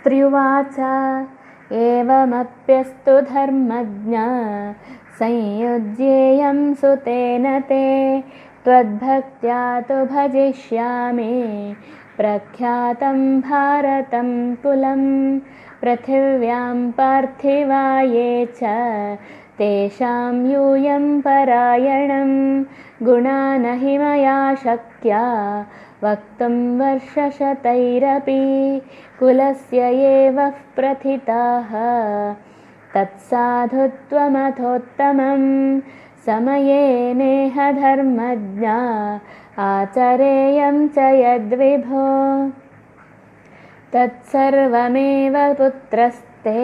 स्त्र्युवाच एवमप्यस्तु धर्मज्ञ। संयुज्येयं सुतेन ते। त्वद्भक्त्या तु भजिष्यामि। प्रख्यातं भारतं कुलं पृथिव्यां पार्थिवा ये च तेषां यूयं परायणं गुणा न हि मया शक्या वक्तुं वर्षशतैरपि कुलस्य एव प्रथिताः। तत्साधुत्वमथोत्तमं समये नेह धर्मज्ञा आचरेयं च यद्विभो। तत्सर्वमेव पुत्रस्ते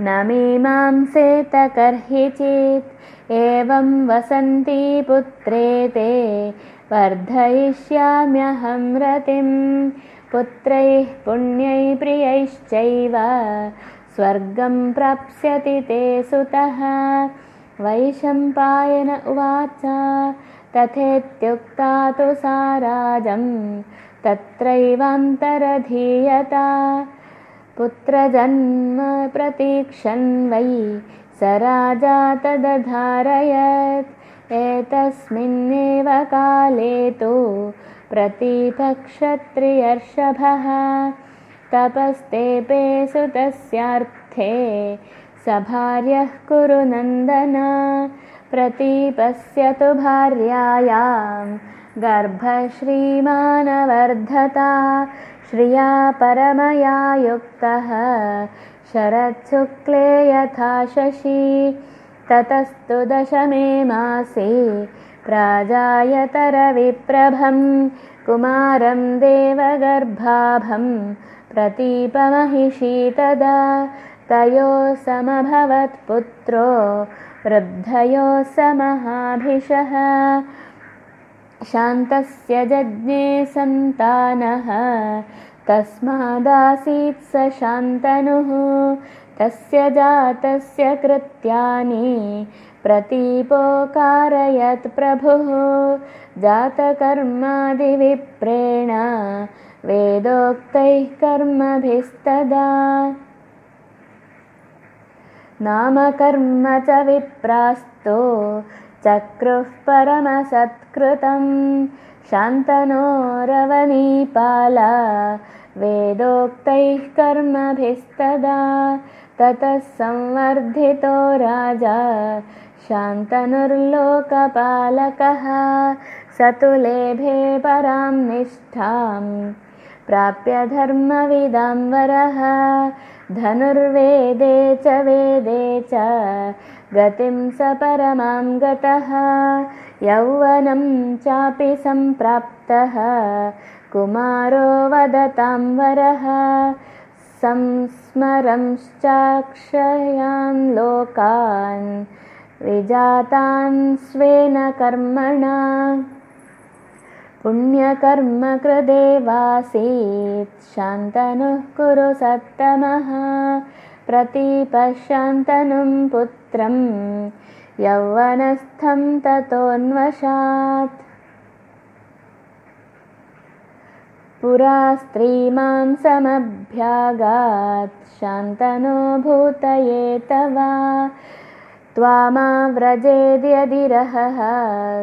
न मीमांसेतकर्हिचित् एवं वसन्ती पुत्रे ते वर्धयिष्याम्यहं रतिं। पुत्रैः पुण्यैः प्रियैश्चैव स्वर्गं प्राप्स्यति ते सुतः। वैशम्पायन उवाच तथेत्युक्ता तु सा राजं तत्रैवान्तरधीयता पुत्रजन्म प्रतीक्षन् वै स राजा तदधारयत्। एतस्मिन्नेव काले तु प्रतीपक्षत्रियर्षभः। तपस्तेपे सुतस्यार्थे स भार्यः कुरु नन्दन। प्रतीपस्य तु भार्यायां गर्भश्रीमानवर्धता श्रिया परमया युक्तः शरच्छुक्ले यथा शशी। ततस्तु दशमे मासे। प्राजायतरविप्रभं कुमारं देवगर्भाभं प्रतीपमहिषी तदा तयोः समभवत्पुत्रो। वृद्धयोः समहाभिषः। शान्तस्य जज्ञे सन्तानः तस्मादासीत् स शान्तनुः तस्य जातस्य कृत्यानि प्रतीपोकारयत् प्रभुः। जातकर्मादिविप्रेण वेदोक्तैः कर्मभिस्तदा। नामकर्म च विप्रास्तो चक्रुः परमसत्कृतं शान्तनोरवनीपाला वेदोक्तैः कर्मभिस्तदा ततः संवर्धितो राजा शान्तनुर्लोकपालकः स तु लेभे परां निष्ठां प्राप्य धर्मविदां वरः धनुर्वेदे च वेदे च गतिं स परमां गतः यौवनं चापि सम्प्राप्तः कुमारो वदतां वरः संस्मरंश्चाक्षयान् लोकान् विजातान् स्वेन कर्मणा पुण्यकर्म कृदेवासीत् शान्तनुः कुरु सत्तमः प्रतीपशान्तनुं पुत्रं यौवनस्थं ततोऽन्वशात्। पुरा स्त्रीमां समभ्यागात् शान्तनो भूतये तव। त्वामाव्रजेद्यदिरहः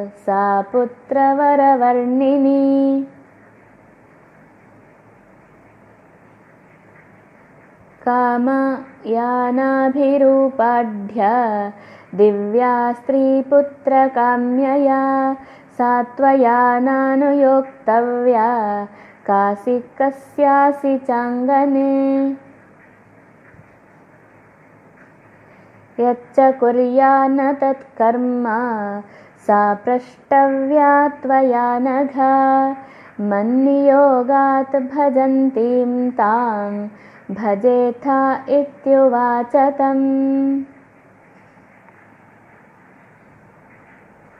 सा पुत्रवरवर्णिनी कामयानाभिरूपाढ्य दिव्या स्त्रीपुत्रकाम्यया सा त्वया नानुयोक्तव्या कासि कस्यासि चाङ्गने। यच्च कुर्या न तत्कर्म सा प्रष्टव्या त्वया नघा। मन्नियोगात् भजन्तीं तां भजेथा इत्युवाच तम्